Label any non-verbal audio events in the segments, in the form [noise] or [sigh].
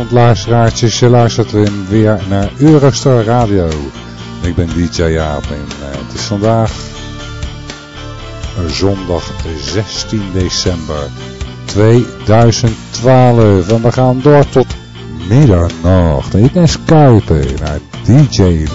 Goedenavond luisteraartjes, je luistert weer naar Eurostar Radio. Ik ben DJ Jaap en uh, het is vandaag zondag 16 december 2012 en we gaan door tot middernacht. En je kan skypen naar DJ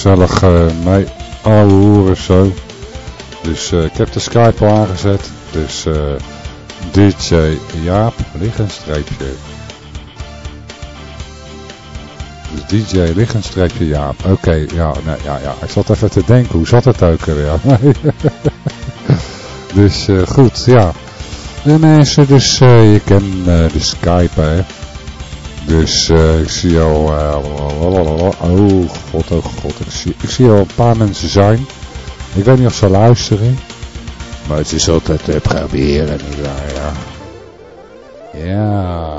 gezellig uh, mee horen zo. Dus uh, ik heb de Skype al aangezet. Dus uh, DJ Jaap, liggenstreepje. Dus DJ liggenstreepje Jaap. Oké, ja, nee, ja, ja. Ik zat even te denken, hoe zat het ook er? Ja. [laughs] dus goed, ja. De mensen, dus je kent de Skype, hè. Dus uh, ik zie al... Uh, oh god, oh god. Ik zie, al een paar mensen zijn. Ik weet niet of ze luisteren. Maar het is altijd uh, proberen, nietwaar, ja. Ja.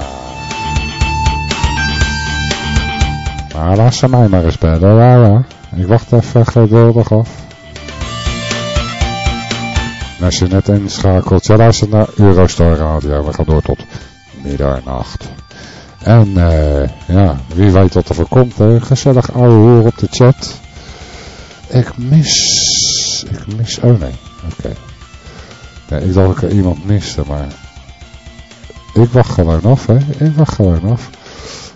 Maar laat ze mij maar eens bellen, ja, ja. Ik wacht even geduldig af. En als je net inschakelt, ja luistert naar Eurostar Radio. We gaan door tot middernacht. En uh, ja, wie weet wat er voor komt. Hè? Gezellig ouwe hoor op de chat. Ik mis... Ik mis... Oh nee, oké. Ik dacht dat ik iemand miste, maar... Ik wacht gewoon af, hè. Ik wacht gewoon af.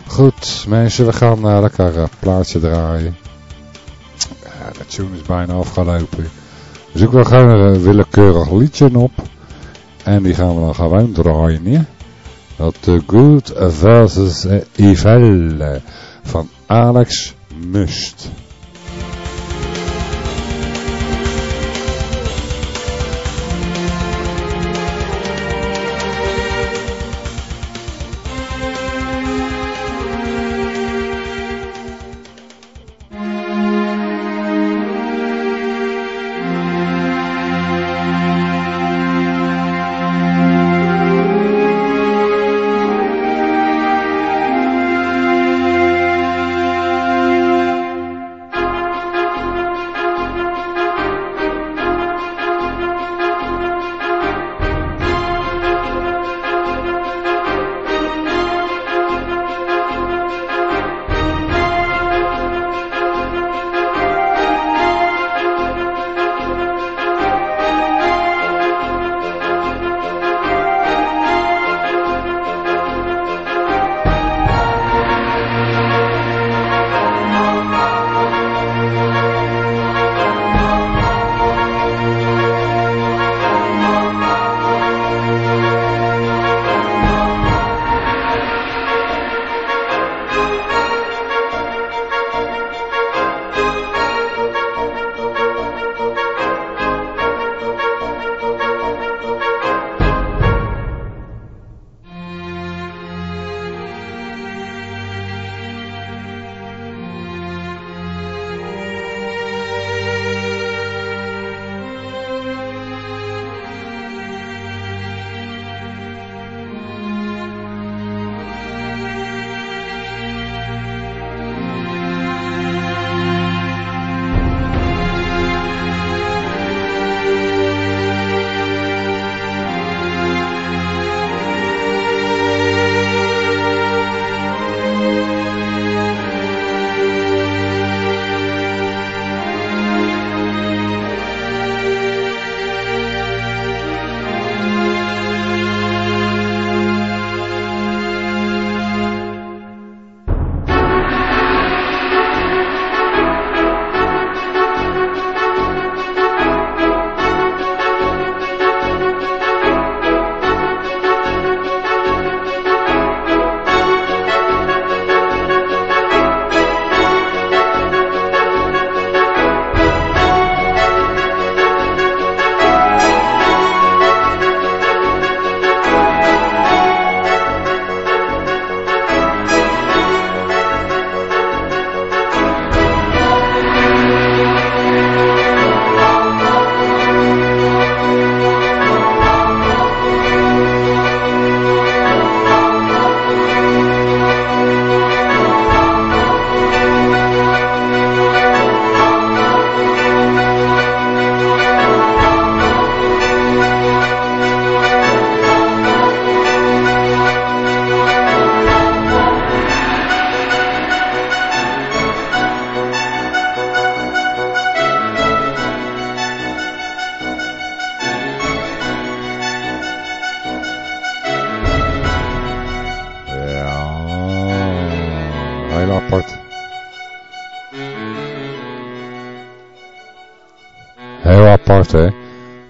Goed, mensen, we gaan uh, lekker een plaatje draaien. Ja, de tune is bijna afgelopen. Dus ik wil gewoon een willekeurig liedje op. En die gaan we dan gewoon draaien, ja. Dat The Good versus Evil van Alex Must.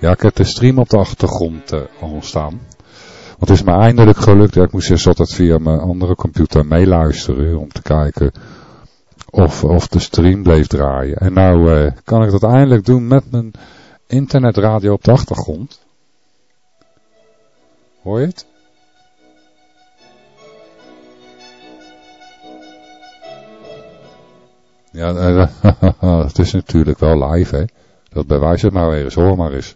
Ja, ik heb de stream op de achtergrond uh, al staan. Want het is me eindelijk gelukt. Ja, ik moest eerst altijd via mijn andere computer meeluisteren om te kijken of, of de stream bleef draaien. En nou uh, kan ik dat eindelijk doen met mijn internetradio op de achtergrond. Hoor je het? Ja, uh, [laughs] het is natuurlijk wel live, hè. Dat bewijst het nou eens. Hoor maar eens.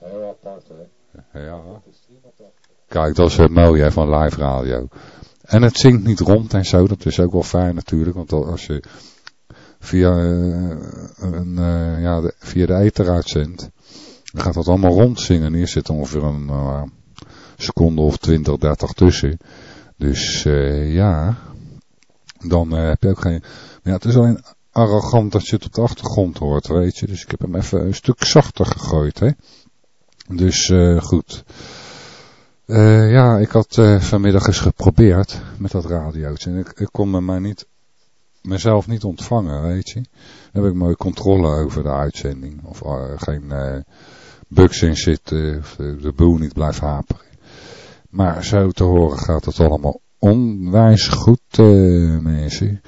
Heel apart, Ja. Kijk, dat is het mooie van live radio. En het zingt niet rond en zo. Dat is ook wel fijn natuurlijk. Want als je via, uh, een, uh, ja, de, via de ether uitzendt. Dan gaat dat allemaal rondzingen. Hier zit ongeveer een uh, seconde of 20, 30 tussen. Dus ja, dan heb je ook geen... Ja, het is alleen arrogant dat je het op de achtergrond hoort, weet je. Dus ik heb hem even een stuk zachter gegooid, hè. Dus uh, goed. Uh, ja, ik had uh, vanmiddag eens geprobeerd met dat radiootje. En ik, ik kon me maar niet, mezelf niet ontvangen, weet je. Dan heb ik mooi controle over de uitzending. Of geen bugs in zitten, of de, de boel niet blijft haperen. Maar zo te horen gaat het allemaal onwijs goed, mensen.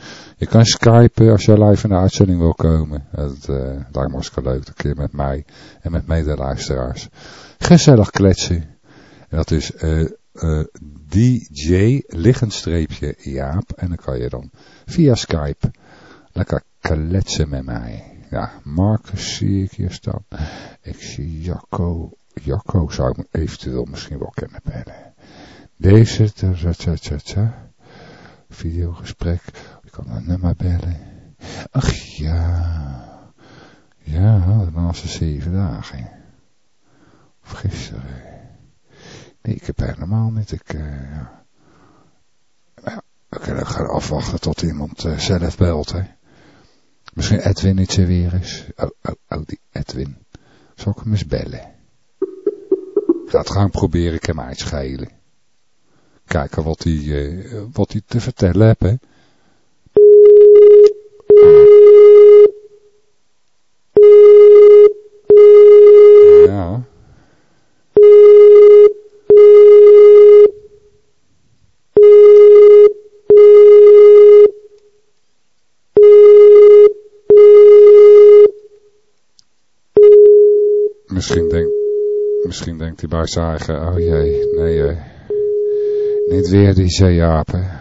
Je kan skypen als je live in de uitzending wil komen. Dat uh, lijkt me leuk. Een keer met mij en met medeluisteraars. Gezellig kletsen. En dat is uh, uh, DJ liggenstreepje Jaap. En dan kan je dan via Skype lekker kletsen met mij. Ja, Marcus zie ik hier staan. Ik zie Jacco. Jacco zou ik eventueel misschien wel kunnen bellen. Deze, tja, tja, tja, tja. Videogesprek kan een nummer bellen. Ach ja. Ja, de laatste zeven dagen. Of gisteren. Nee, ik heb helemaal niet. Ik, uh, ja. ja. We afwachten tot iemand uh, zelf belt, hè. Misschien Edwin iets weer eens. Oh, oh, oh, die Edwin. Zal ik hem eens bellen? Ik ga het gaan proberen, ik heb mij schelen. Kijken wat hij, uh, wat hij te vertellen hè. Ja. Misschien denkt, misschien denkt hij bij zijn oh jee, nee, uh, niet weer die zeeapen.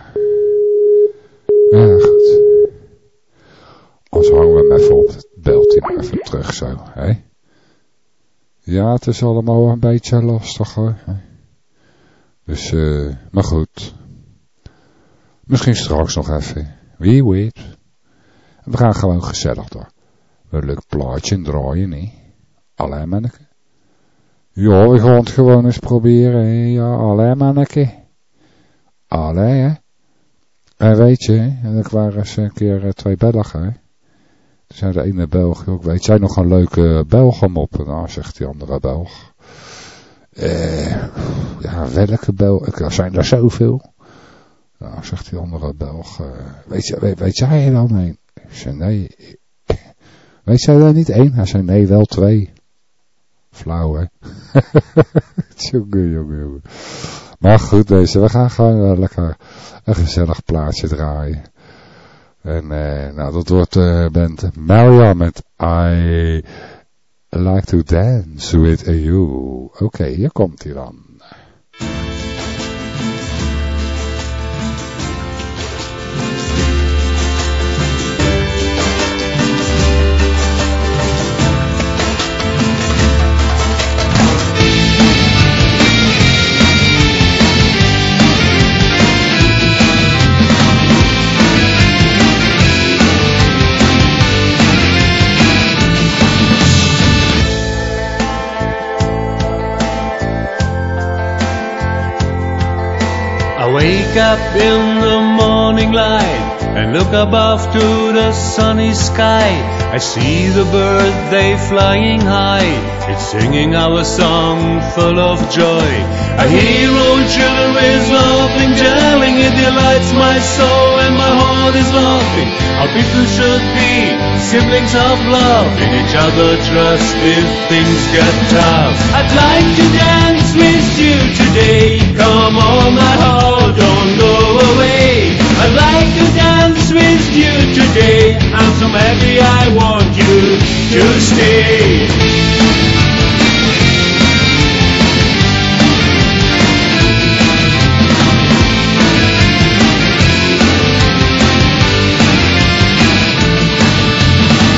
Ja, goed. Als hangen we hem even op, belt hij maar even terug zo, hè. Ja, het is allemaal een beetje lastig hoor. Dus, uh, maar goed. Misschien straks nog even. Wie weet. We gaan gewoon gezellig door. Een leuk plaatje draaien, niet? Alleen manneke. Ja, we gaan het gewoon eens proberen. Hè? Ja, alleen manneke. Allee, hè. En weet je, er waren eens een keer uh, twee Belgen. Toen zei de ene Belg, ook, weet jij nog een leuke Belgemop? Nou, zegt die andere Belg. Eh, ja, welke Belg? Er zijn er zoveel. Nou, zegt die andere Belg, uh, weet, je, weet, weet jij er dan een? Ik zei, nee. [laughs] Weet jij er niet één? Hij zei, nee, wel twee. Flauw, hè? [laughs] jongen, jongen, jongen. Maar goed, deze, we gaan gewoon lekker een gezellig plaatje draaien. En uh, nou, dat wordt uh, band Mariam met I Like to Dance With You. Oké, hier komt hij dan. Wake up in the morning light and look above to the sunny sky. I see the bird they flying high. It's singing our song full of joy. I hear old children laughing jelling, it delights my soul and my heart is laughing. How people should be siblings of love, in each other trust if things get tough. I'd like to dance with you today. Come on, my heart, don't go away. I'd like to dance with you today. I'm so happy I want you to stay.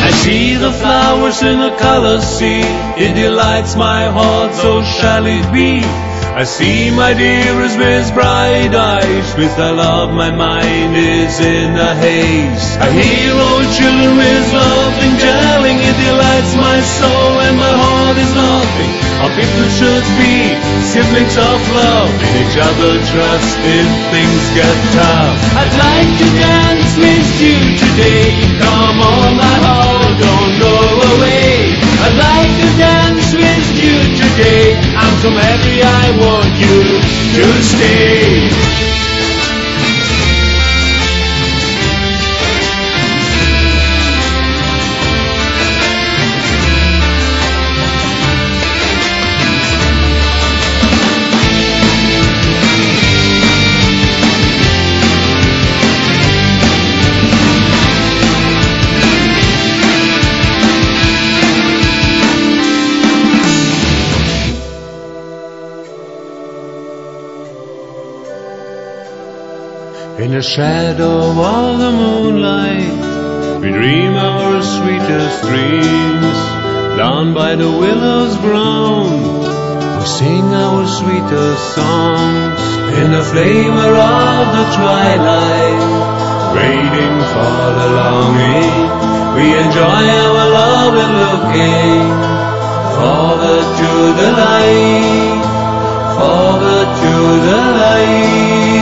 I see the flowers in a color sea. It delights my heart, so shall it be. I see my dearest with bright eyes. With thy love, my mind is in a haze. I hear old children with laughing, telling it delights my soul, and my heart is laughing. How people should be siblings of love, in each other trust if things get tough. I'd like to dance with you today. Come on, my heart, don't go away. I'd like to dance today. I'm so happy I want you to stay. The shadow of the moonlight, we dream our sweetest dreams. Down by the willows brown, we sing our sweetest songs. In the flavor of the twilight, waiting for the longing, we enjoy our love and looking forward to the light, forward to the light.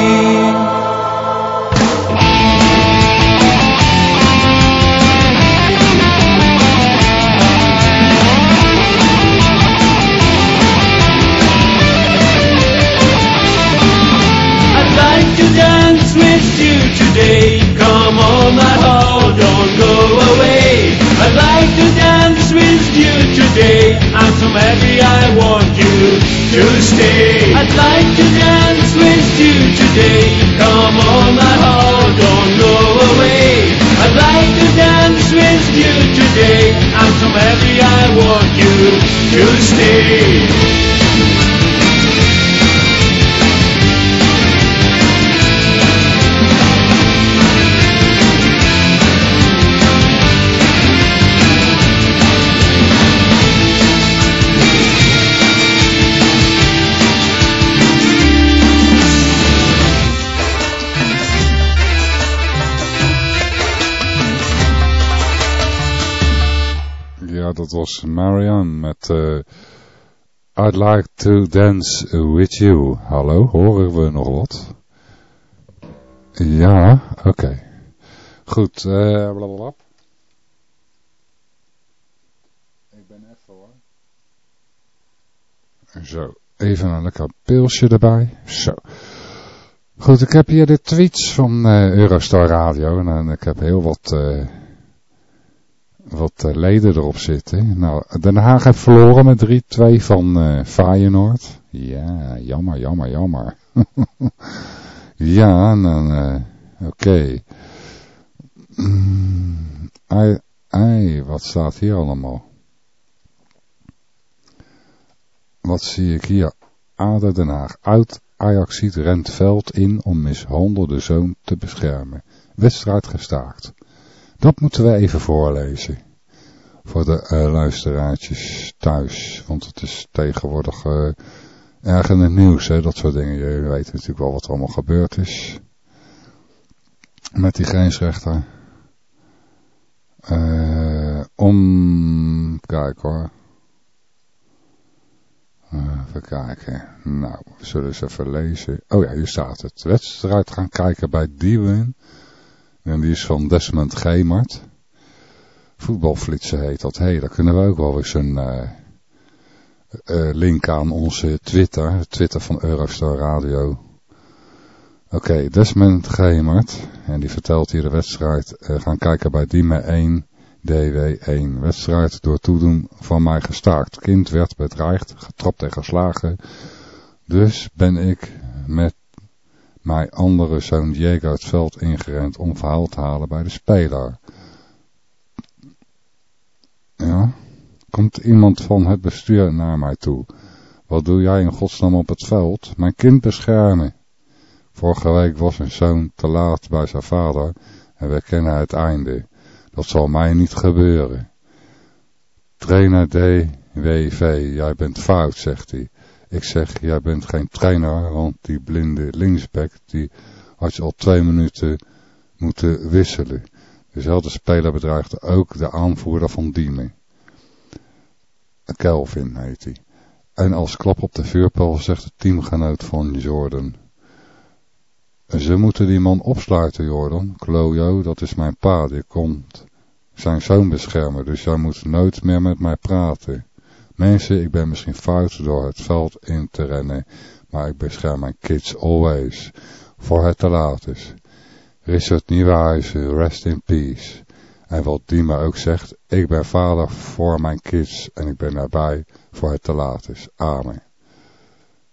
With you today. Come on, my heart, don't go away. I'd like to dance with you today. I'm so happy I want you to stay. I'd like to dance with you today. Come on, my heart, don't go away. I'd like to dance with you today. I'm so happy I want you to stay. Dat was Marianne met eh, I'd like to dance with you. Hallo, horen we nog wat? Ja, oké. Goed, eh blablabla. Ik ben even hoor. Zo, even een lekker pilsje erbij. Zo. Goed, ik heb hier de tweets van eh, Eurostar Radio en, ik heb heel wat... wat eh, leden erop zitten. Nou, Den Haag heeft verloren met 3-2 van eh Feyenoord. Ja, jammer, jammer, jammer. [laughs] ja, dan, eh oké. Mm, wat staat hier allemaal? Wat zie ik hier? Ader Den Haag. Uit Ajaxiet rent veld in om mishandelde zoon te beschermen. Wedstrijd gestaakt. Dat moeten we even voorlezen. Voor de uh, luisteraartjes thuis. Want het is tegenwoordig uh, erg in het nieuws, hè, dat soort dingen. Je weet natuurlijk wel wat er allemaal gebeurd is. Met die grensrechter. Uh, om... Kijk hoor. even kijken. Nou, we zullen eens even lezen. Oh ja, hier staat het. Wedstrijd gaan kijken bij Diewen. En die is van Desmond Gemert. Voetbalflitsen heet dat. Hé, hey, daar kunnen we ook wel eens een uh, uh, link aan onze Twitter. Twitter van Eurostar Radio. Oké, Desmond Gemert. En die vertelt hier de wedstrijd. Uh, gaan kijken bij Diemen 1, DW1. Wedstrijd door toedoen van mij gestaakt. Kind werd bedreigd, getrapt en geslagen. Dus ben ik met mijn andere zoon Diego het veld ingerend om verhaal te halen bij de speler. Ja, komt iemand van het bestuur naar mij toe. Wat doe jij in godsnaam op het veld? Mijn kind beschermen. Vorige week was een zoon te laat bij zijn vader en we kennen het einde. Dat zal mij niet gebeuren. Trainer DWV, jij bent fout, zegt hij. Ik zeg, jij bent geen trainer, want die blinde linksback, die had je al twee minuten moeten wisselen. Dezelfde speler bedreigde ook de aanvoerder van Diemen. Kelvin heet hij. En als klap op de vuurpijl zegt de teamgenoot van Jordan. Ze moeten die man opsluiten, Jordan. Klojo, dat is mijn pa, die komt zijn zoon beschermen, dus jij moet nooit meer met mij praten. Mensen, ik ben misschien fout door het veld in te rennen, maar ik bescherm mijn kids always, voor het te laat is. Richard Nieuwenhuizen, rest in peace. En wat Dima ook zegt, ik ben vader voor mijn kids en ik ben erbij voor het te laat is. Amen.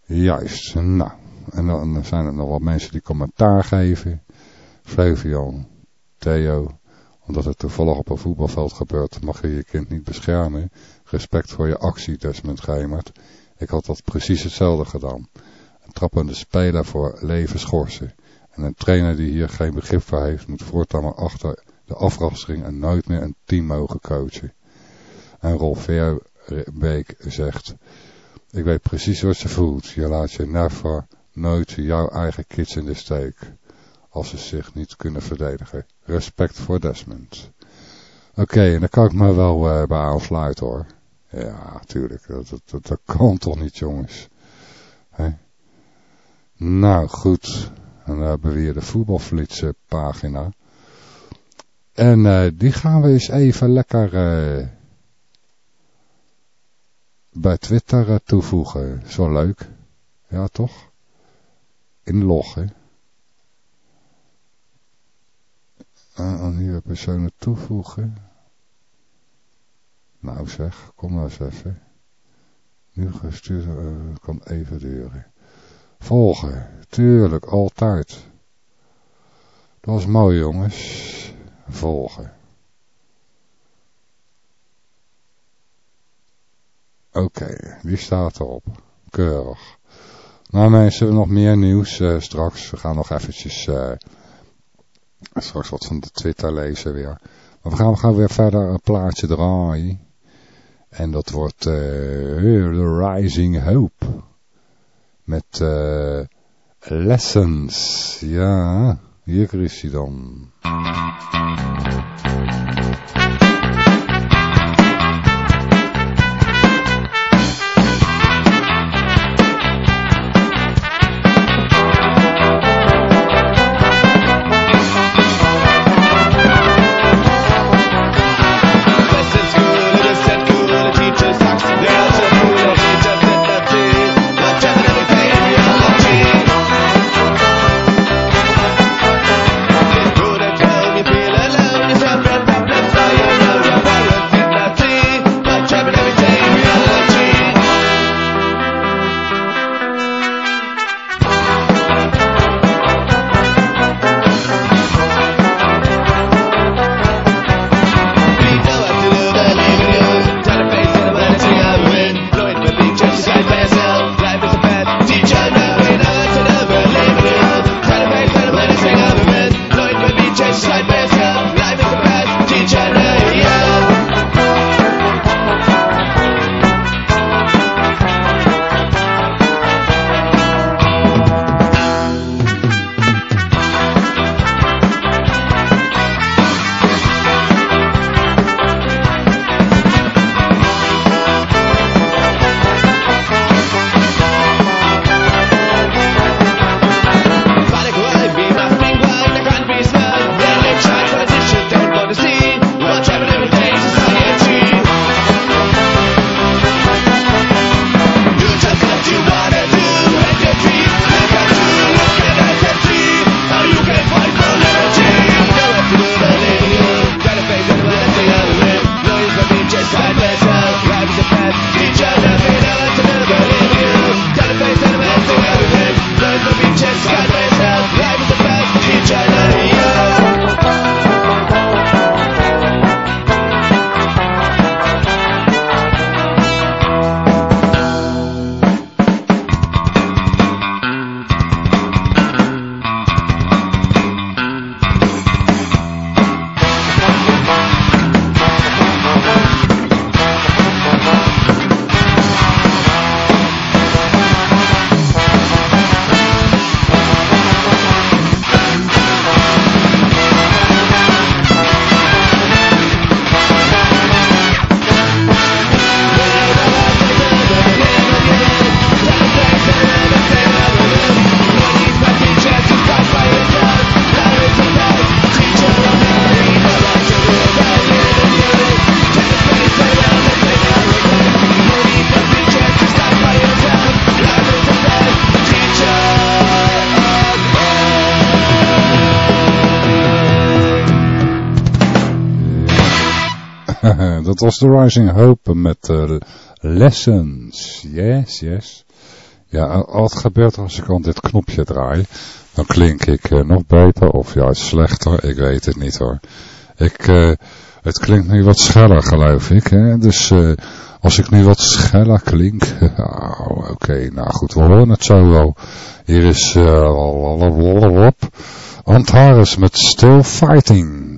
Juist, nou. En dan zijn er nog wat mensen die commentaar geven. Flavian, Theo, omdat het toevallig op een voetbalveld gebeurt, mag je je kind niet beschermen. Respect voor je actie, Desmond Geimert. Ik had dat precies hetzelfde gedaan. Een trappende speler voor leven schorsen. En een trainer die hier geen begrip voor heeft, moet voortaan maar achter de afrastering en nooit meer een team mogen coachen. En Rolf Verbeek zegt, ik weet precies wat ze voelt. Je laat je never nooit jouw eigen kids in de steek. Als ze zich niet kunnen verdedigen. Respect voor Desmond. Oké, en daar kan ik me wel uh, bij aansluiten hoor. Ja, tuurlijk. Dat, dat, kan toch niet jongens. Nou, goed. En dan hebben we hier de voetbalflitsen pagina. En uh, die gaan we eens even lekker uh, bij Twitter uh, toevoegen. Wel leuk. Ja, toch? Inloggen. Aan nieuwe personen toevoegen. Nou zeg, kom nou eens even. Nu gestuurd kan even duren. Volgen, tuurlijk, altijd. Dat is mooi jongens volgen. Oké, okay, die staat erop. Keurig. Nou mensen, nog meer nieuws uh, straks. We gaan nog eventjes uh, straks wat van de Twitter lezen weer. Maar we gaan, we gaan weer verder een plaatje draaien. En dat wordt uh, The Rising Hope. Met Lessons. Ja, hier is hij dan. Dat was de Rising Hope met uh, Lessons. Yes, yes. Ja, wat gebeurt er als ik aan dit knopje draai? Dan klink ik uh, nog beter of juist slechter. Ik weet het niet hoor. Ik, uh, het klinkt nu wat scheller geloof ik. Hè? Dus als ik nu wat scheller klink. [laughs] oh, Oké, nou goed, we horen het zo wel. Hier is uh, Antares met Still Fighting.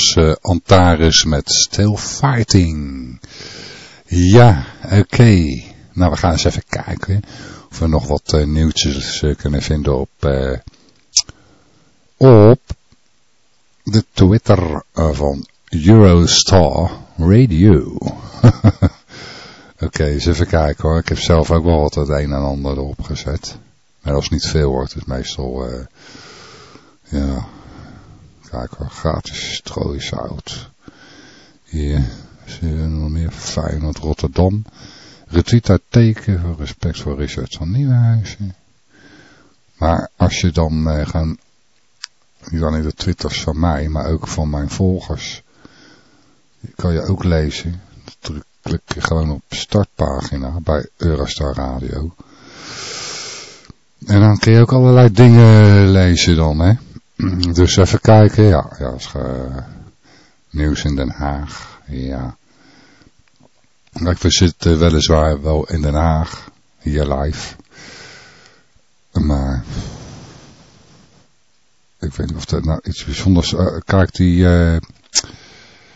Was uh, Antares met Still Fighting. Ja, oké. Nou, we gaan eens even kijken of we nog wat uh, nieuwtjes uh, kunnen vinden op, op de Twitter van Eurostar Radio. [laughs] Oké, eens even kijken hoor. Ik heb zelf ook wel wat het een en ander erop gezet. Maar dat is niet veel hoor. Het is meestal, ja, Kijk hoor, gratis strooisout. Hier, je nog meer Feyenoord Rotterdam. Retweet uit teken voor respect voor Richard van Nieuwenhuizen. Maar als je dan uh, gaan, niet alleen de twitters van mij, maar ook van mijn volgers, kan je ook lezen. Dan klik je gewoon op startpagina bij Eurostar Radio. En dan kun je ook allerlei dingen lezen dan, hè. Dus even kijken, ja, ja is, uh, nieuws in Den Haag, ja. Kijk, we zitten weliswaar wel in Den Haag, hier live. Maar, ik weet niet of dat nou iets bijzonders, uh, kijk die, uh,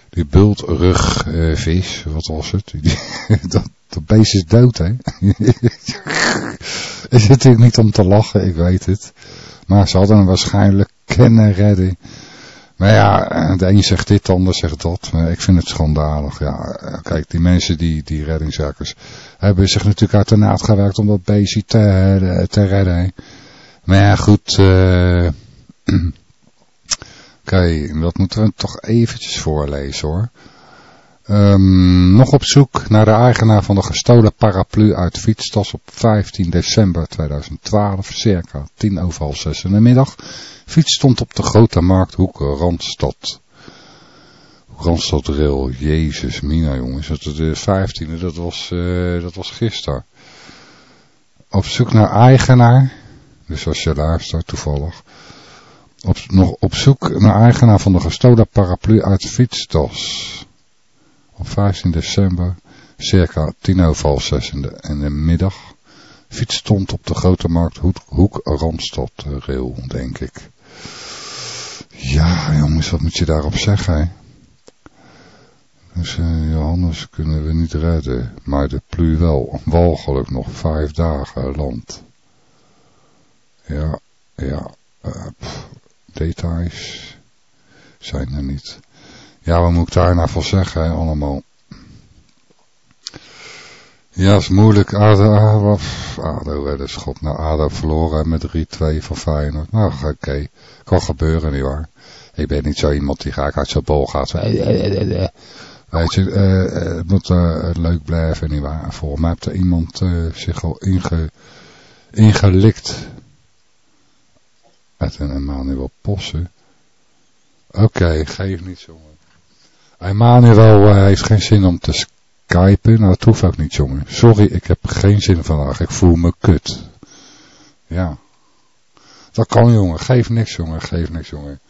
die bultrugvis, wat was het? [laughs] Dat, dat beest is dood, hè? [laughs] is natuurlijk niet om te lachen, ik weet het. Maar ze hadden waarschijnlijk kunnen redden. Maar ja, de een zegt dit, de ander zegt dat. Ik vind het schandalig. Ja, kijk, die mensen, die, die reddingswerkers, hebben zich natuurlijk uit de naad gewerkt om dat beestje te, te redden. Maar ja, goed. Uh, Oké, okay, dat moeten we toch eventjes voorlezen hoor. Um, nog op zoek naar de eigenaar van de gestolen paraplu uit fietstas op 15 december 2012, circa 10 over half 6 in de middag. Fiets stond op de grote markthoek Randstad. Randstad Rail, jezus mina jongens, dat de 15e, dat was, uh, dat was gisteren. Op zoek naar eigenaar, dus als je luistert toevallig, nog op zoek naar eigenaar van de gestolen paraplu uit fietstas op 15 december, circa 10 over half 6 in de, in de middag. Fiets stond op de grote markt Hoek, Randstad rail, denk ik. Ja, jongens, wat moet je daarop zeggen, hè? Dus uh, Johannes kunnen we niet redden, maar de plu wel. Walgelijk nog vijf dagen land. Ja, ja, pff, details zijn er niet. Ja, wat moet ik daar nou van zeggen, hè, allemaal? Ja, is moeilijk. ADO, ADO werd de schot. Nou, ADO verloren met 3-2 van Feyenoord. Nou, oké. Kan gebeuren, nietwaar. Ik ben niet zo iemand die graag uit zijn bol gaat. Weet je, uh, het moet leuk blijven, nietwaar. Volgens mij heeft er iemand zich al inge, ingelikt. Met een Emmanuel Possen. Oké, geef niet, jongen. Emmanuel uh, heeft geen zin om te skypen. Nou, dat hoeft ook niet, jongen. Sorry, ik heb geen zin vandaag. Ik voel me kut. Ja. Dat kan, jongen. Geef niks, jongen. Geef niks, jongen.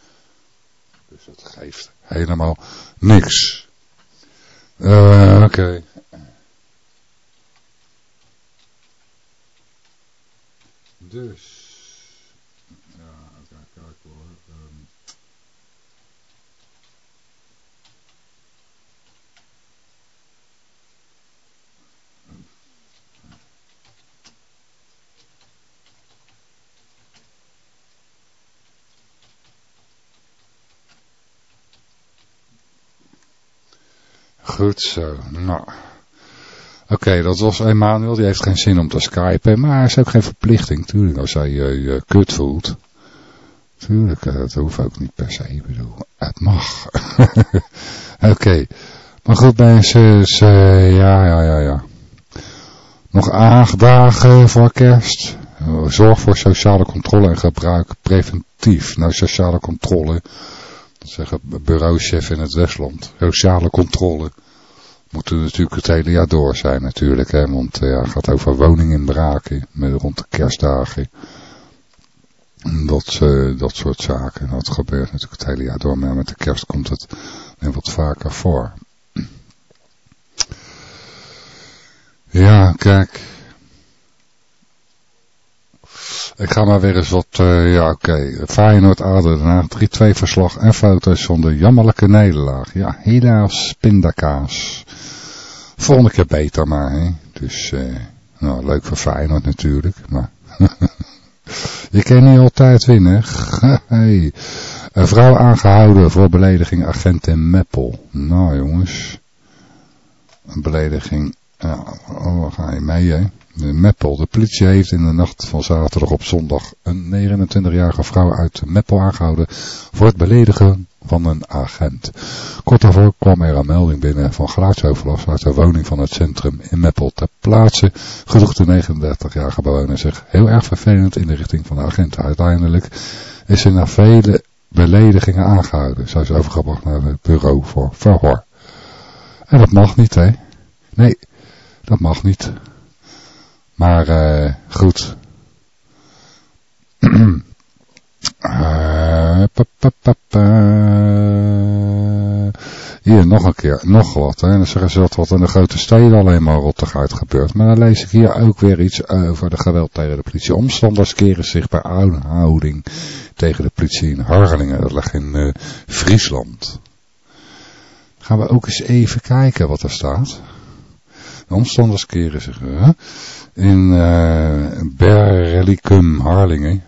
Dus dat geeft helemaal niks. Uh, Oké. Dus. Goed zo. Nou. Oké, dat was Emmanuel. Die heeft geen zin om te skypen. Maar hij is ook geen verplichting. Tuurlijk, als hij je uh, kut voelt. Tuurlijk, uh, dat hoeft ook niet per se. Ik bedoel, het mag. [laughs] Oké. Maar goed mensen, uh, ja, ja, ja, ja. Nog acht dagen voor kerst. Zorg voor sociale controle en gebruik preventief. Nou, sociale controle zeggen bureauchef in het Westland. Sociale controle. Moet er natuurlijk het hele jaar door zijn natuurlijk. Hè, want ja, het gaat over woninginbraken met rond de kerstdagen. Dat, uh, dat soort zaken. Dat gebeurt natuurlijk het hele jaar door. Maar met de kerst komt het wat vaker voor. [clears throat] Ja, kijk. Ik ga maar weer eens wat, uh, ja oké, okay. Feyenoord daarna 3-2 verslag en foto's van de jammerlijke nederlaag. Ja, helaas pindakaas. Volgende keer beter maar, hè. Dus, uh, nou, leuk voor Feyenoord natuurlijk, maar... [laughs] Je kan niet altijd winnen. [laughs] hey. Een vrouw aangehouden voor belediging agent in Meppel. Nou jongens. Een belediging. Ja, oh, ga je mee hè? Meppel. De politie heeft in de nacht van zaterdag op zondag een 29-jarige vrouw uit Meppel aangehouden voor het beledigen van een agent. Kort daarvoor kwam er een melding binnen van geluidsoverlast uit de woning van het centrum in Meppel ter plaatse. Gedroeg de 39-jarige bewoner zich heel erg vervelend in de richting van de agent. Uiteindelijk is ze na vele beledigingen aangehouden. Zij is overgebracht naar het bureau voor verhoor. En dat mag niet, hè? Nee, dat mag niet. Maar uh, goed. [clears throat] uh, hier, nog een keer, nog wat. Hè. Dan zeggen ze dat wat in de grote steden alleen maar rottigheid gebeurt. Maar dan lees ik hier ook weer iets over de geweld tegen de politie. Omstanders keren zich bij aanhouding tegen de politie in Harlingen. Dat ligt in uh, Friesland. Gaan we ook eens even kijken wat er staat. De omstanders keren zich uh, in uh, Harlingen.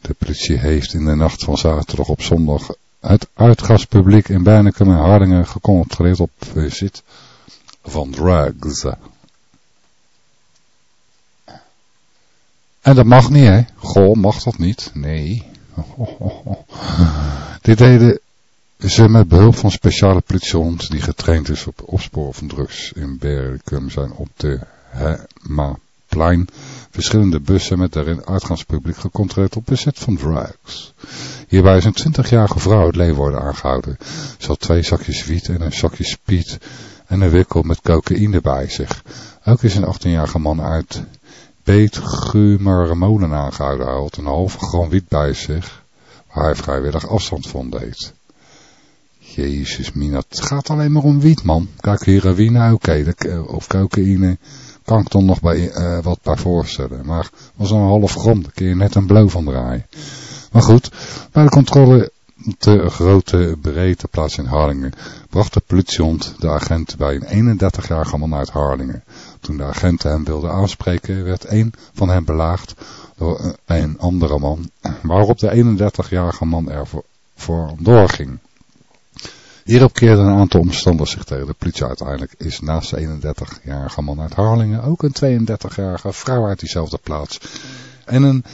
De politie heeft in de nacht van zaterdag op zondag het uitgaspubliek in Bernicum en Harlingen gecontroleerd op bezit van drugs. En dat mag niet, hè? Goh, mag dat niet? Nee. [laughs] Dit deden ze met behulp van speciale politiehond die getraind is op opsporen van drugs in Berlicum zijn op de Hemaplein verschillende bussen met daarin uitgangspubliek gecontroleerd op bezit van drugs. Hierbij is een 20-jarige vrouw het leven worden aangehouden. Ze had twee zakjes wiet en een zakje speed en een wikkel met cocaïne bij zich. Ook is een 18-jarige man uit Beetgumer aangehouden. Hij had een halve gram wiet bij zich, waar hij vrijwillig afstand van deed. Jezus mina, het gaat alleen maar om wiet man. Kijk, heroïne, oké, okay, of cocaïne, kan ik dan nog bij, uh, wat bij voorstellen. Maar was een half gram, daar kun je net een blauw van draaien. Maar goed, bij de controle de grote breedte plaats in Harlingen bracht de politiehond de agent bij een 31-jarige man uit Harlingen. Toen de agenten hem wilden aanspreken, werd een van hen belaagd door een andere man, waarop de 31-jarige man ervoor voor doorging. Hierop keerde een aantal omstanders zich tegen de politie. Uiteindelijk is naast de 31-jarige man uit Harlingen ook een 32-jarige vrouw uit diezelfde plaats en een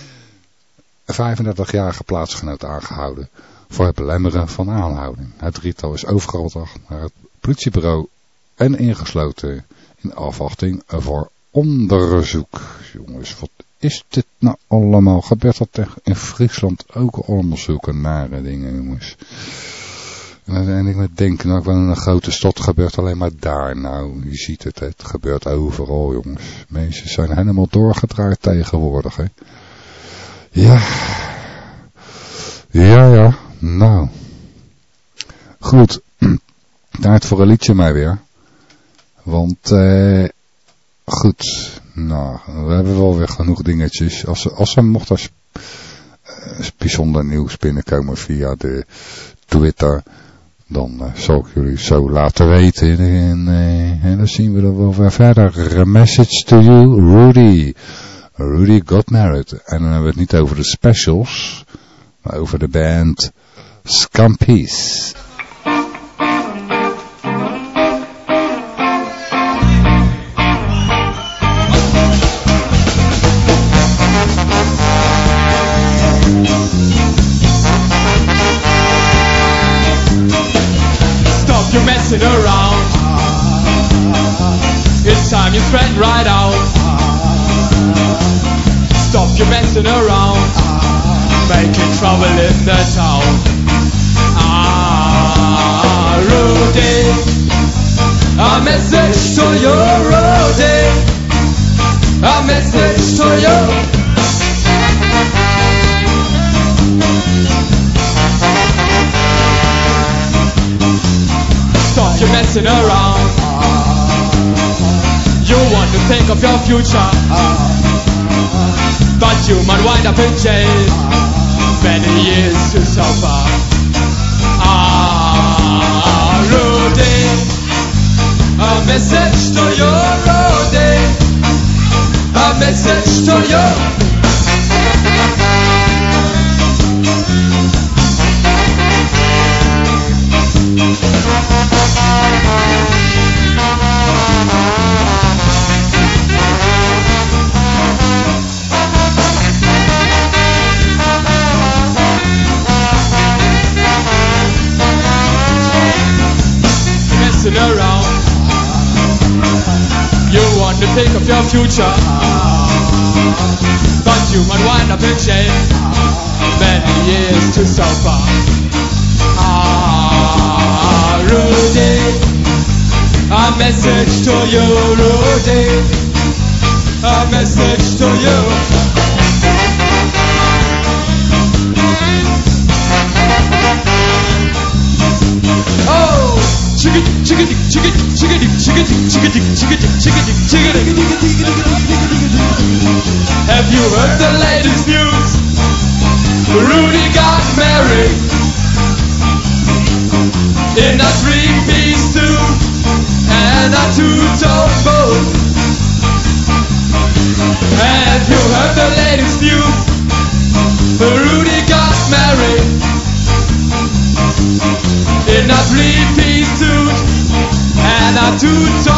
35-jarige plaatsgenoot aangehouden voor het belemmeren van aanhouding. Het drietal is overgebracht naar het politiebureau en ingesloten in afwachting voor onderzoek. Jongens, wat is dit nou allemaal? Gebeurt dat in Friesland ook allemaal zulke nare dingen, jongens? En ik met denken, nou, wel een grote stad gebeurt alleen maar daar. Nou, je ziet het, het gebeurt overal, jongens. Mensen zijn helemaal doorgedraaid tegenwoordig, hè. Ja. Ja, ja. Nou. Goed. [clears throat] Tijd voor een liedje mij weer. Want, eh, goed. Nou, we hebben wel weer genoeg dingetjes. Als, als er mocht als uh, bijzonder nieuws binnenkomen via de Twitter dan uh, zal ik jullie zo laten weten. En, uh, en dan zien we er wel weer verder. A message to you, Rudy. Rudy got married. En dan hebben we het niet over de specials, maar over de band Scampies. You spread right out. Stop your messing around. Making trouble in the town. Ah, Rudy. A message to you, Rudy. A message to you. Stop your messing around. Think of your future, but you might wind up in jail. Many years to suffer. Ah, Rudy, a message to you, Rudy, a message to you. Messing around. You want to pick up your future, but you might wind up in jail. Many years to suffer. Ah, Rudy, a message to you, Rudy, a message to you. Have you heard the latest news? Rudy got married in a three-piece suit and a two-tone boat. Have you heard the latest news? Rudy got married in a three-piece Two.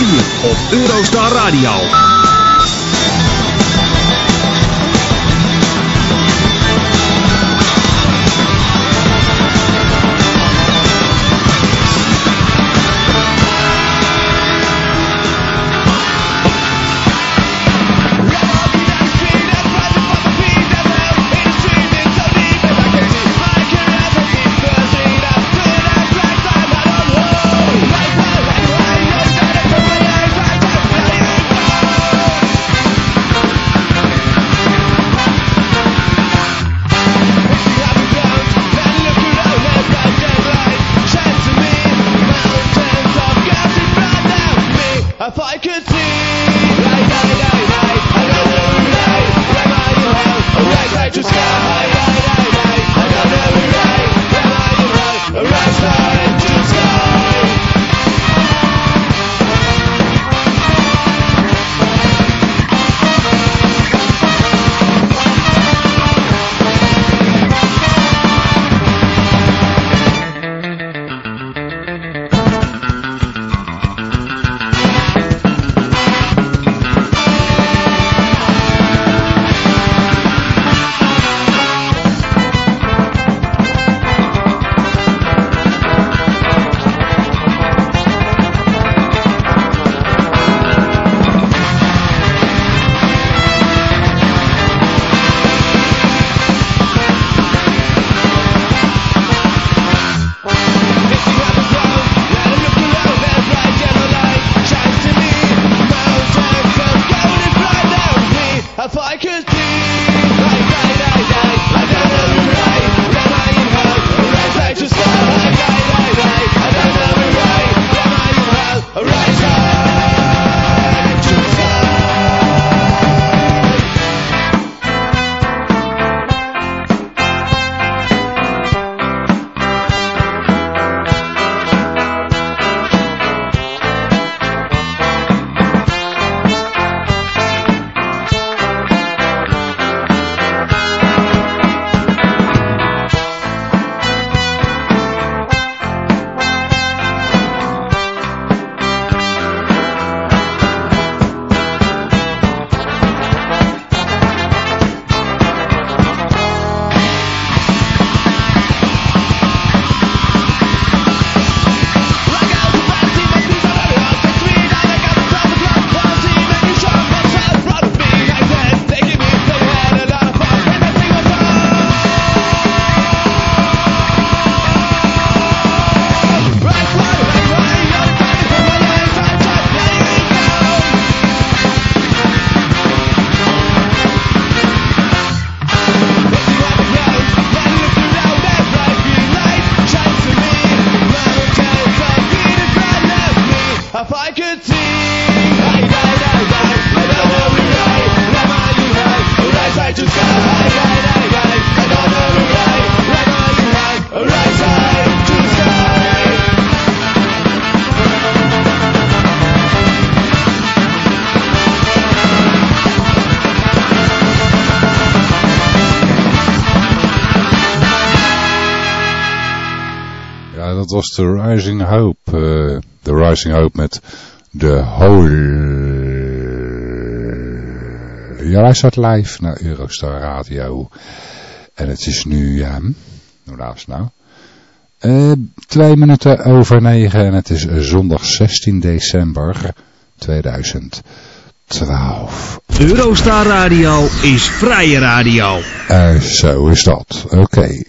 Uur op Eurostar Radio. Dat was de Rising Hope. eh, De Rising Hope met de Whole. Ja, hij staat live naar Eurostar Radio. En het is nu, ja, hm, hoe laat is het nou? Eh, twee minuten over negen en het is zondag 16 december 2012. Eurostar Radio is vrije radio. Eh, zo is dat. Oké.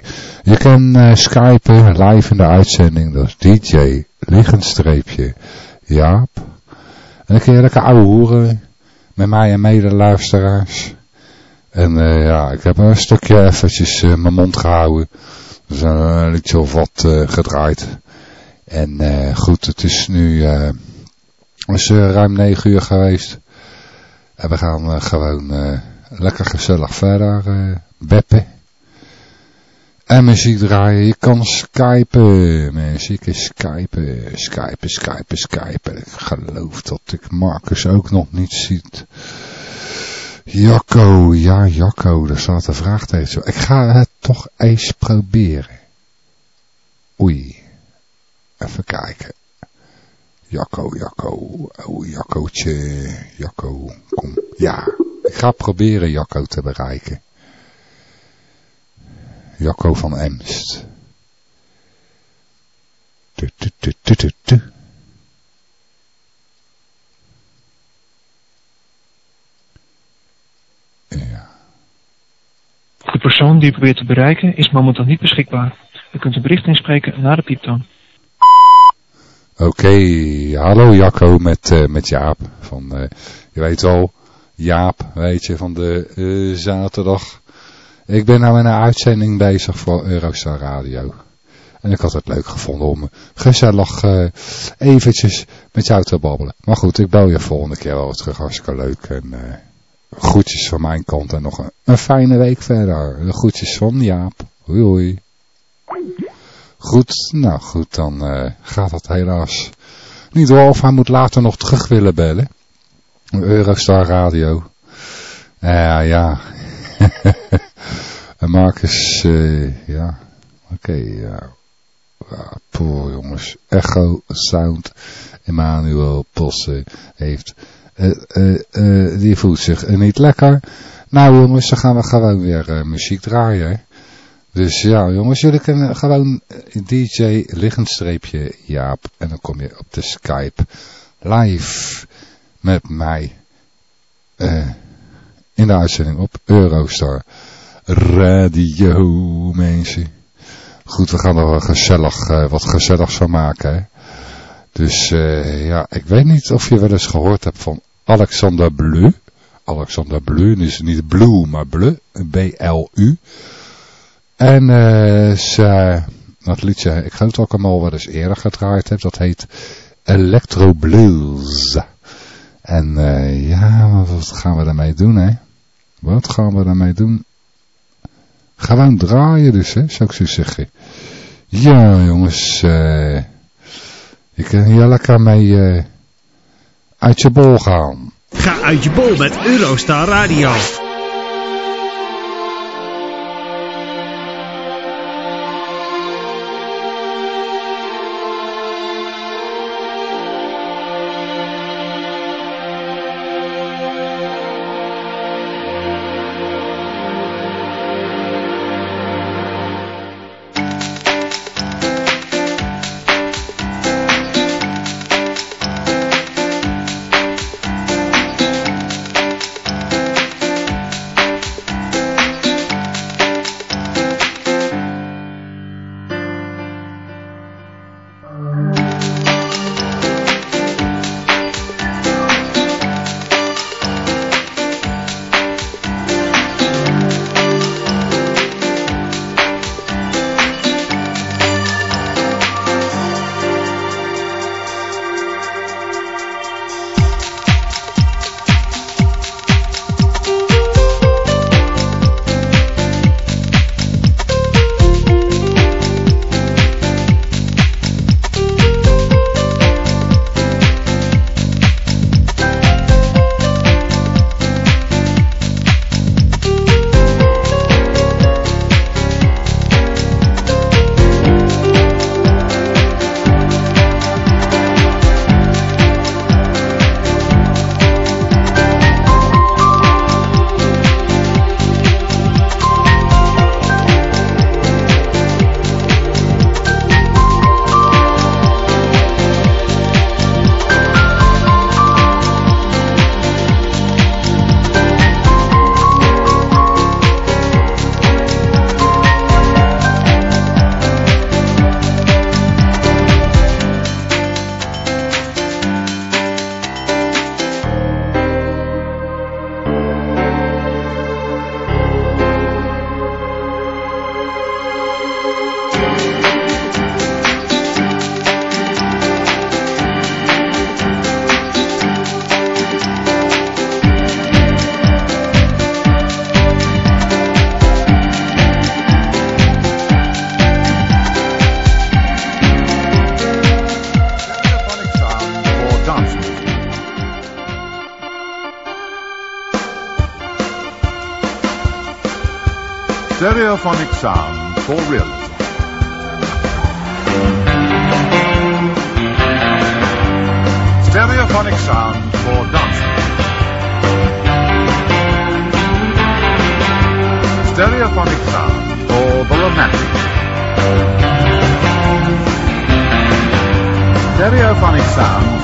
Je kan eh, skypen live in de uitzending. Dat is DJ Liggenstreepje Jaap. En dan kun je lekker ouwe horen met mij en medeluisteraars. En eh, ja, ik heb een stukje eventjes mijn mond gehouden. Er zijn een liedje of wat gedraaid. En goed, het is nu het is, ruim 9 uur geweest. En we gaan eh, gewoon eh, lekker gezellig verder eh, beppen. En muziek draaien. Je kan skypen. Je kan skypen. Skypen, skypen, skypen. Ik geloof dat ik Marcus ook nog niet ziet. Jacco, ja Jacco, daar staat een vraagteken. Ik ga het toch eens proberen. Oei. Even kijken. Jacco, Jacco. Oh, Jaccootje. Jacco, kom. Ja, ik ga proberen Jacco te bereiken. Jacco van Emst. Tu, tu, tu, tu. Ja. De persoon die u probeert te bereiken is momenteel niet beschikbaar. U kunt een bericht inspreken na de pieptoon. Oké, hallo Jacco met, eh, met Jaap. Van, eh, je weet wel, Jaap, weet je, van de eh, zaterdag. Ik ben nou in een uitzending bezig voor Eurostar Radio. En ik had het leuk gevonden om gezellig eventjes met jou te babbelen. Maar goed, ik bel je volgende keer wel terug. Hartstikke leuk. En groetjes van mijn kant en nog een, een fijne week verder. De groetjes van Jaap. Hoi hoi. Goed, nou goed, dan eh, gaat dat helaas niet door. Of hij moet later nog terug willen bellen. Eurostar Radio. Ja, ja. [laughs] en Marcus, eh, ja, oké, ja. Poeh, jongens. Echo Sound Emmanuel Posse heeft, eh, die voelt zich niet lekker. Nou jongens, dan gaan we gewoon weer muziek draaien. Dus ja jongens, jullie kunnen gewoon eh, DJ liggenstreepje Jaap. En dan kom je op de Skype live met mij eh, in de uitzending op Eurostar Radio, mensen. Goed, we gaan er gezellig, eh, wat gezelligs van maken. Hè? Dus ja, ik weet niet of je wel eens gehoord hebt van Alexander Bleu. Alexander Bleu, dus niet Blue, maar Bleu, B-L-U. En eh ze, dat liedje, ik geloof dat ik hem al wel eens eerder gedraaid heb, dat heet Electro Blues. En eh, ja, wat gaan we daarmee doen, hè? Wat gaan we daarmee doen? Gewoon draaien dus, hè, zou ik zo zeggen. Ja, jongens, eh, je kan hier lekker mee eh, uit je bol gaan. Ga uit je bol met Eurostar Radio. Stereophonic sound for real. Stereophonic sound for dancing. Stereophonic sound for the romantic. Stereophonic sound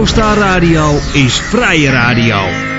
Eurostar Radio is vrije radio.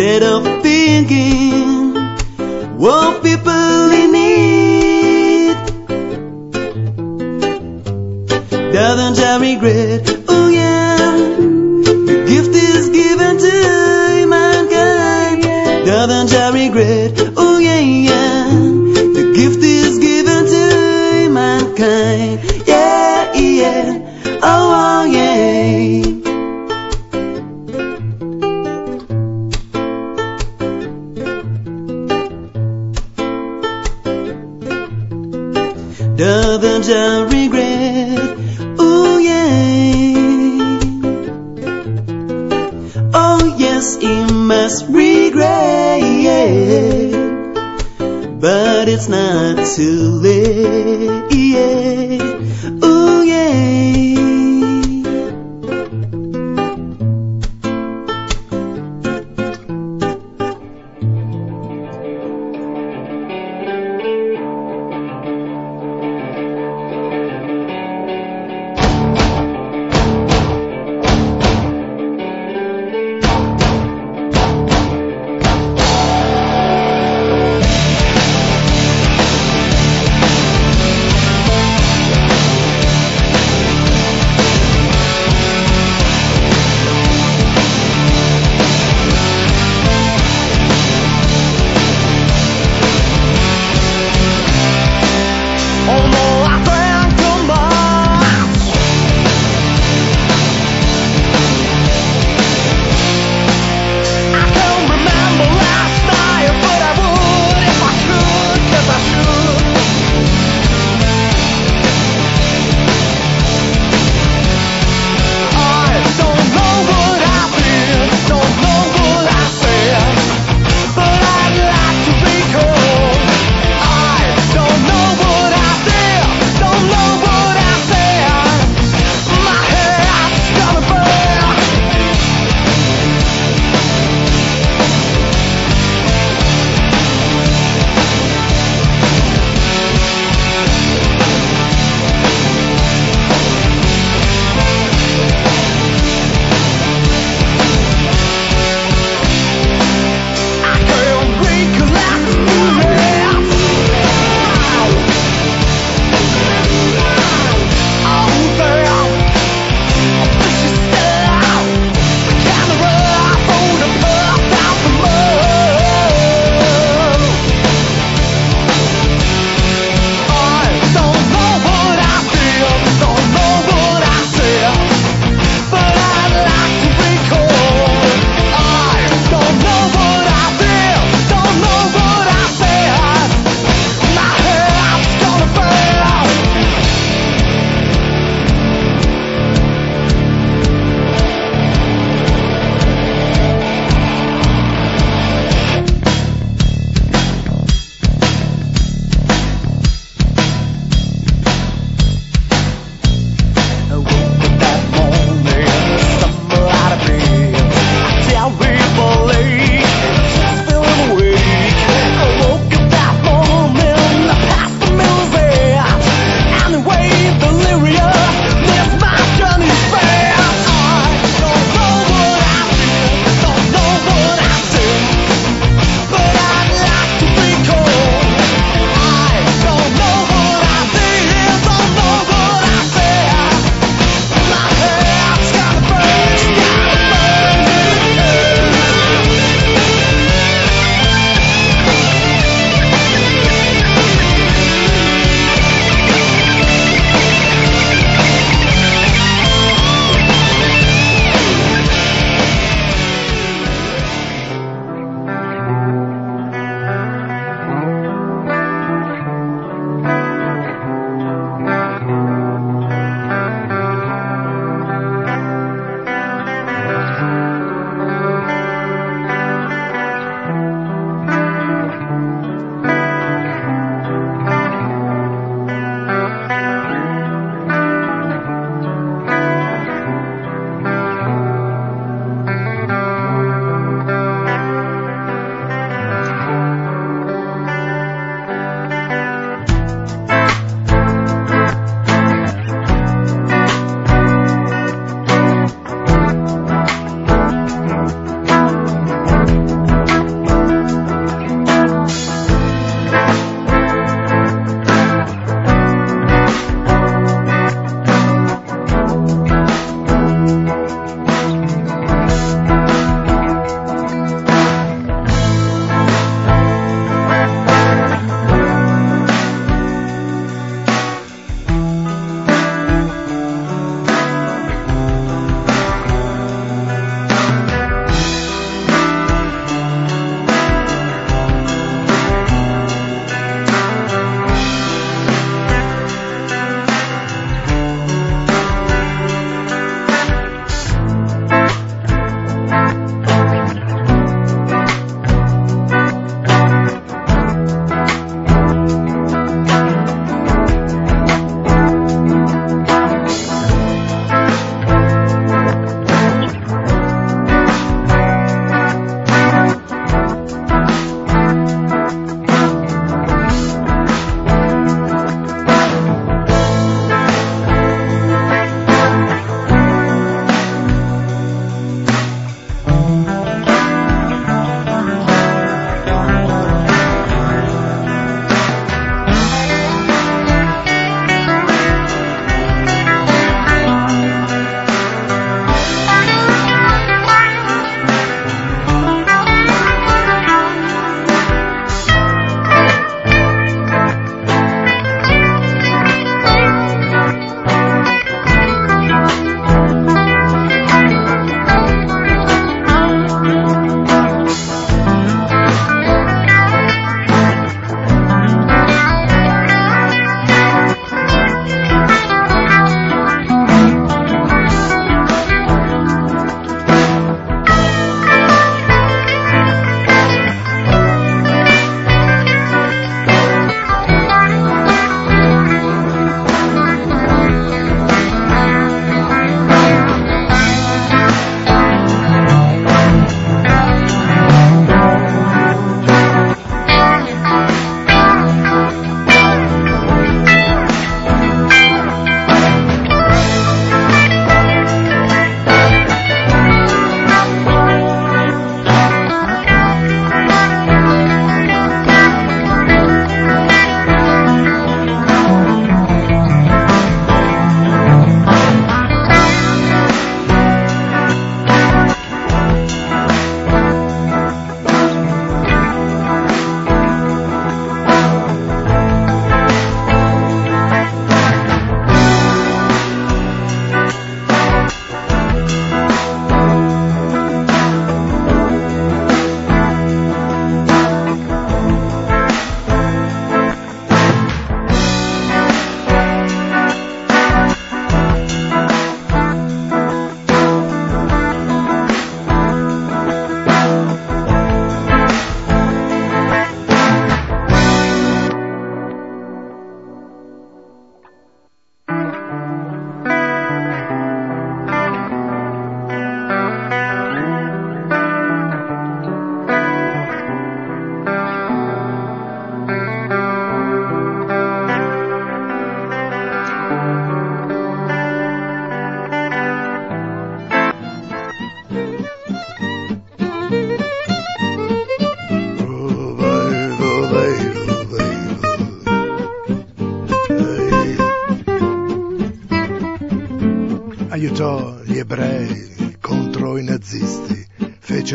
Instead of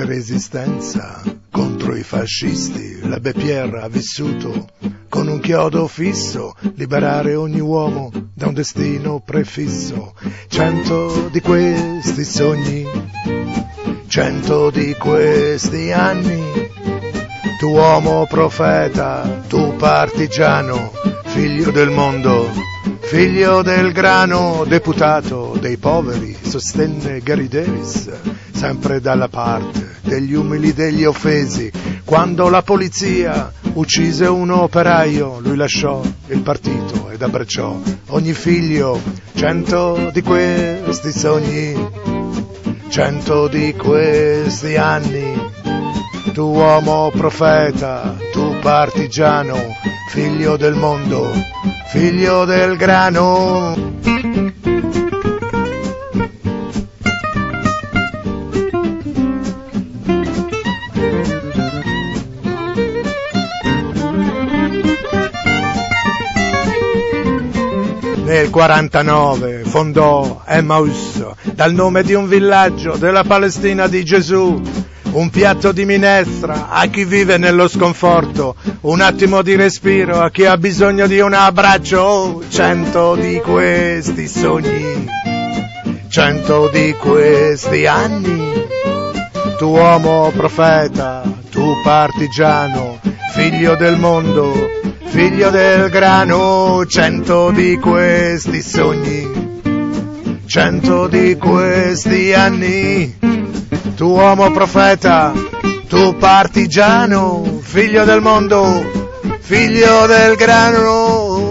resistenza contro i fascisti. L'Abbé Pierre ha vissuto con un chiodo fisso, liberare ogni uomo da un destino prefisso. Cento di questi sogni, cento di questi anni, tu uomo profeta, tu partigiano, figlio del mondo, figlio del grano, deputato dei poveri, sostenne Gary Davis, sempre dalla parte degli umili, degli offesi. Quando la polizia uccise un operaio, lui lasciò il partito ed abbracciò ogni figlio, cento di questi sogni, cento di questi anni. Tu uomo profeta, tu partigiano, figlio del mondo, figlio del grano. Nel 49 fondò Emmaus dal nome di un villaggio della Palestina di Gesù. Un piatto di minestra a chi vive nello sconforto, un attimo di respiro a chi ha bisogno di un abbraccio. Oh, cento di questi sogni, cento di questi anni. Tu uomo profeta, tu partigiano, figlio del mondo, figlio del grano, cento di questi sogni, cento di questi anni, tu uomo profeta, tu partigiano, figlio del mondo, figlio del grano.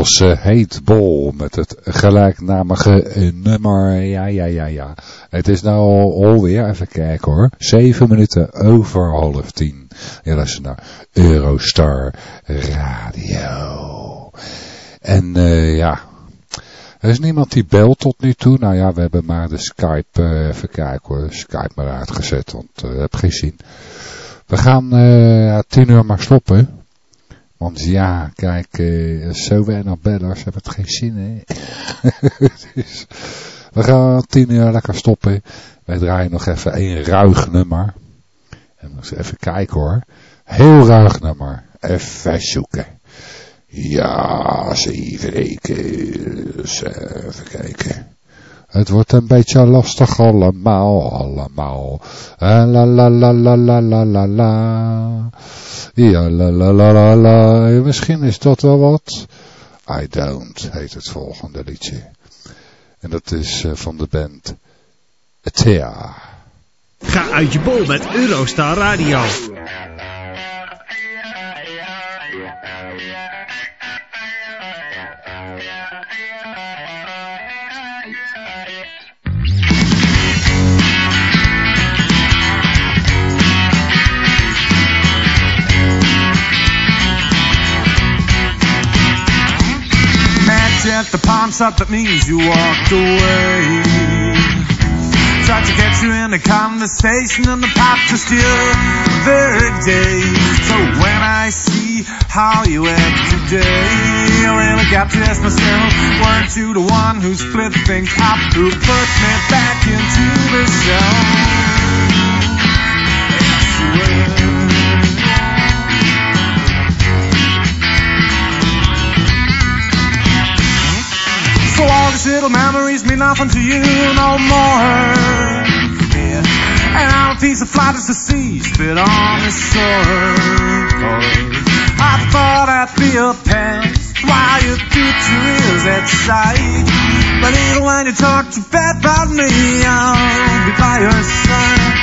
Was Hate Ball met het gelijknamige eh, nummer. Ja, ja, ja, ja. Het is nou al, alweer, even kijken hoor, zeven minuten over half tien. Ja, luister naar Eurostar Radio. En uh, ja, er is niemand die belt tot nu toe. Nou ja, we hebben maar de Skype, even kijken hoor, Skype maar uitgezet, want uh, heb geen zin. We gaan tien uur maar stoppen. Want ja, kijk, uh, zo weinig bellers hebben het geen zin, hè. [laughs] dus we gaan tien uur lekker stoppen. Wij draaien nog even één ruig nummer. En we even kijken hoor. Heel ruig nummer. Even zoeken. Ja, zeven weken. Even kijken. Het wordt een beetje lastig allemaal, allemaal. La la la la la la la la. Ja, la la la la la. Misschien is dat wel wat. I Don't heet het volgende liedje. En dat is uh, van de band Atea. Ga uit je bol met Eurostar Radio. At the pawn shop, that means you walked away. Tried to get you in a conversation and the pop to steal the day. So when I see how you act today, I really got to ask myself, weren't you the one who split things up, who put me back into the show? Yes, So all these little memories mean nothing to you no more. And the piece of flight is sea spit on the shore. I thought I'd be a pest while your ears at sight. But even when you talk too bad about me, I'll be by your side.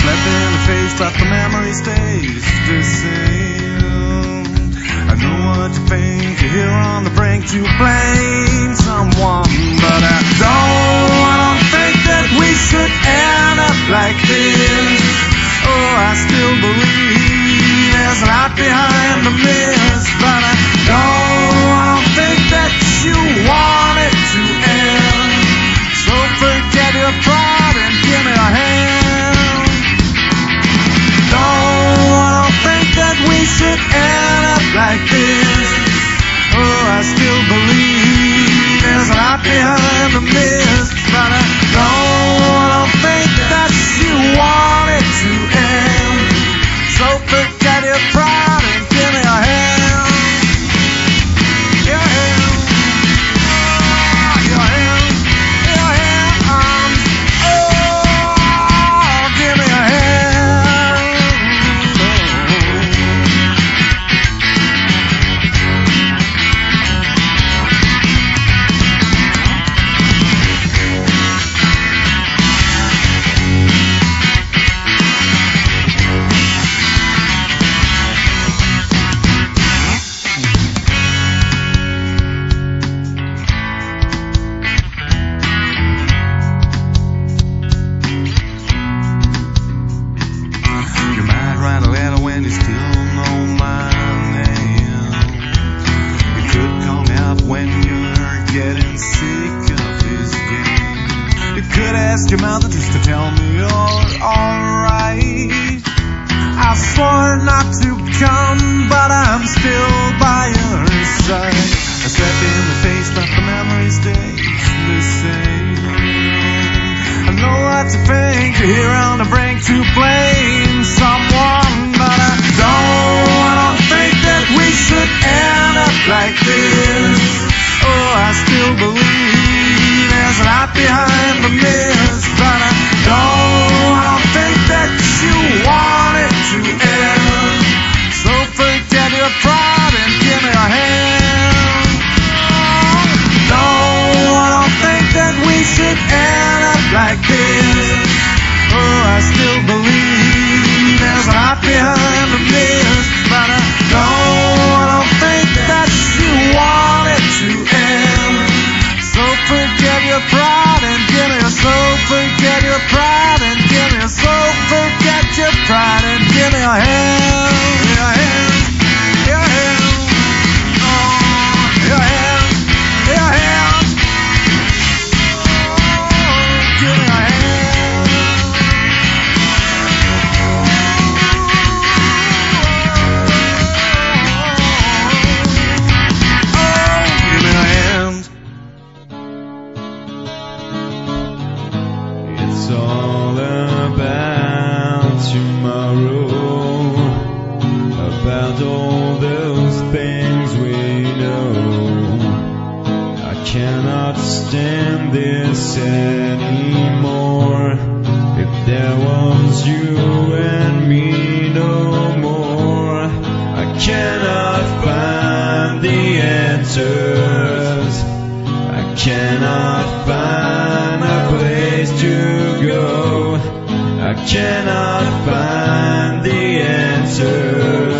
Slept in the face, but the memory stays the same. Know you think, you're here on the brink to blame someone, but I don't, don't think that we should end up like this. Oh, I still believe there's a lot behind the mist, but I don't, don't think that you want it to end. So forget your pride and give me a hand. Don't think that we should end up like this. I still believe there's a lot behind the mist, but I don't, think that you want it to end. So forget your pride about all those things we know. I cannot stand this anymore. If there was you and me no more, I cannot find the answers. I cannot find a place to go. I cannot find the answers.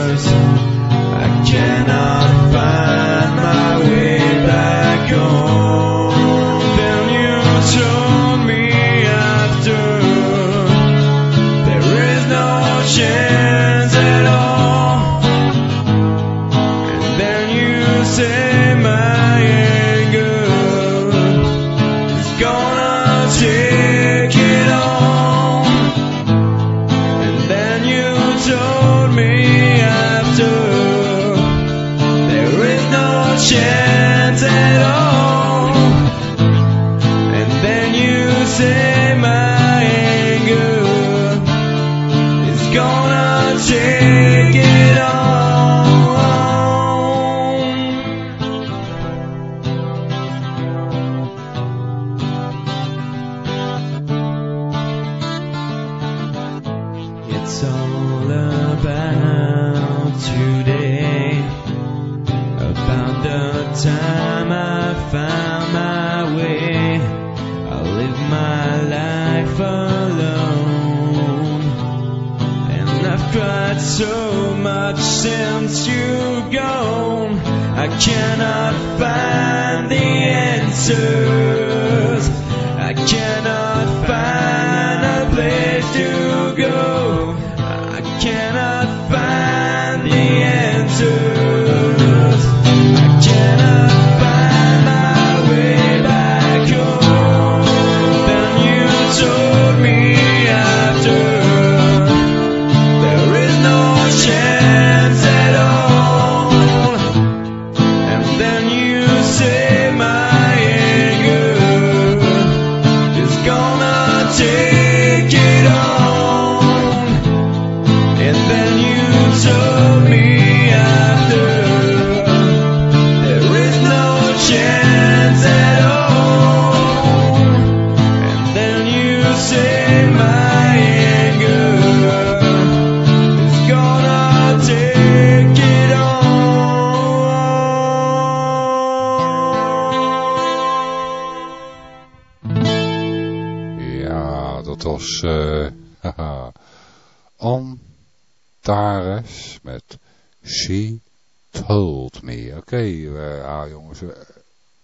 Eh, ah, jongens, eh,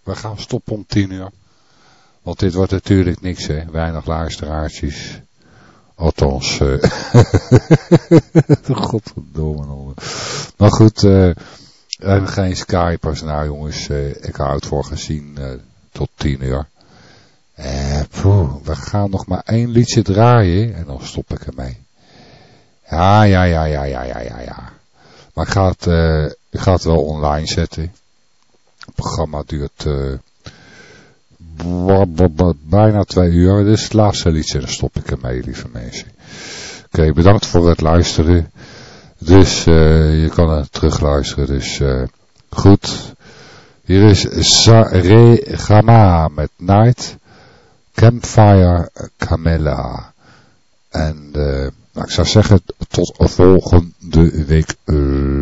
we gaan stoppen om tien uur. Want dit wordt natuurlijk niks, hè. Weinig luisteraartjes. Althans, eh [laughs] godverdomme. Maar goed, eh, we hebben geen Skypers. Nou jongens, eh, ik hou het voor gezien eh, tot tien uur. Eh, poeh, we gaan nog maar één liedje draaien en dan stop ik ermee. Ja, ja, ja, ja, ja, ja, ja, ja. Maar ik ga het, eh, ik ga het wel online zetten. Het programma duurt eh, bijna twee uur. Dus het laatste liedje, dan stop ik ermee, lieve mensen. Oké, bedankt voor het luisteren. Dus eh, je kan het terugluisteren. Dus goed. Hier is Sare Gama met Night. Campfire Camilla. En eh, nou, ik zou zeggen tot volgende week eh,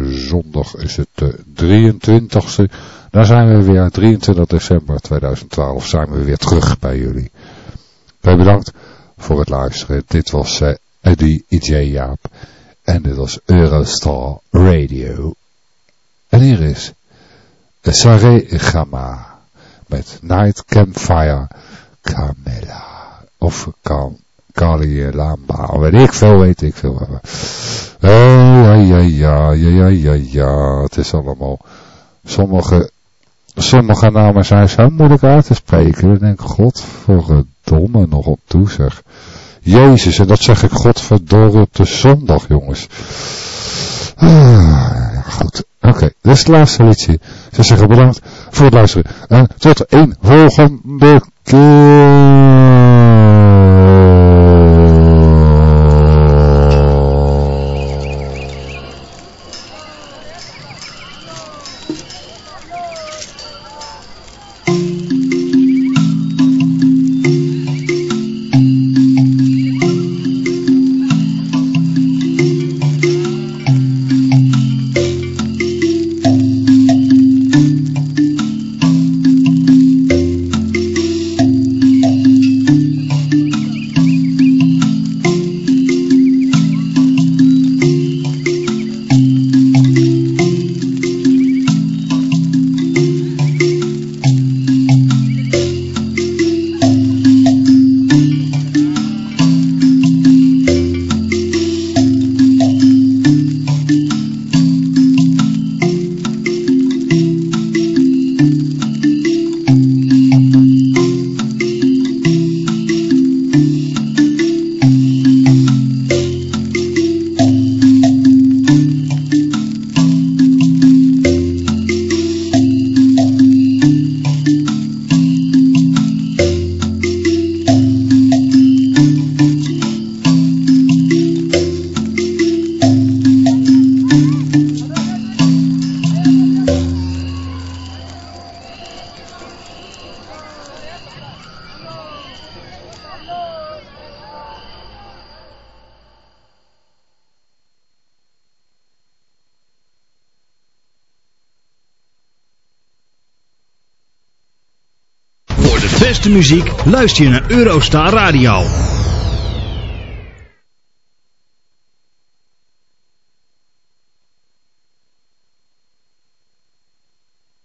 zondag is het de 23ste. Dan zijn we weer 23 december 2012 zijn we weer terug bij jullie. Bedankt voor het luisteren. Dit was eh, Eddie IJ Jaap. En dit was Eurostar Radio. En hier is Sare Gama met Night Campfire Camilla. Of Cam Kali Lamba. Weet ik veel, weet ik veel. Oh, ja, ja, ja, ja, ja, ja, ja. Het is allemaal... Sommige, sommige namen zijn zo moeilijk uit te spreken. Dan denk ik, godverdomme nog op toe zeg. Jezus, en dat zeg ik godverdomme op de zondag, jongens. Ah, goed. Oké, dit is het laatste liedje. Ze zeggen bedankt voor het luisteren. En tot een volgende keer. Luister je naar Eurostar Radio.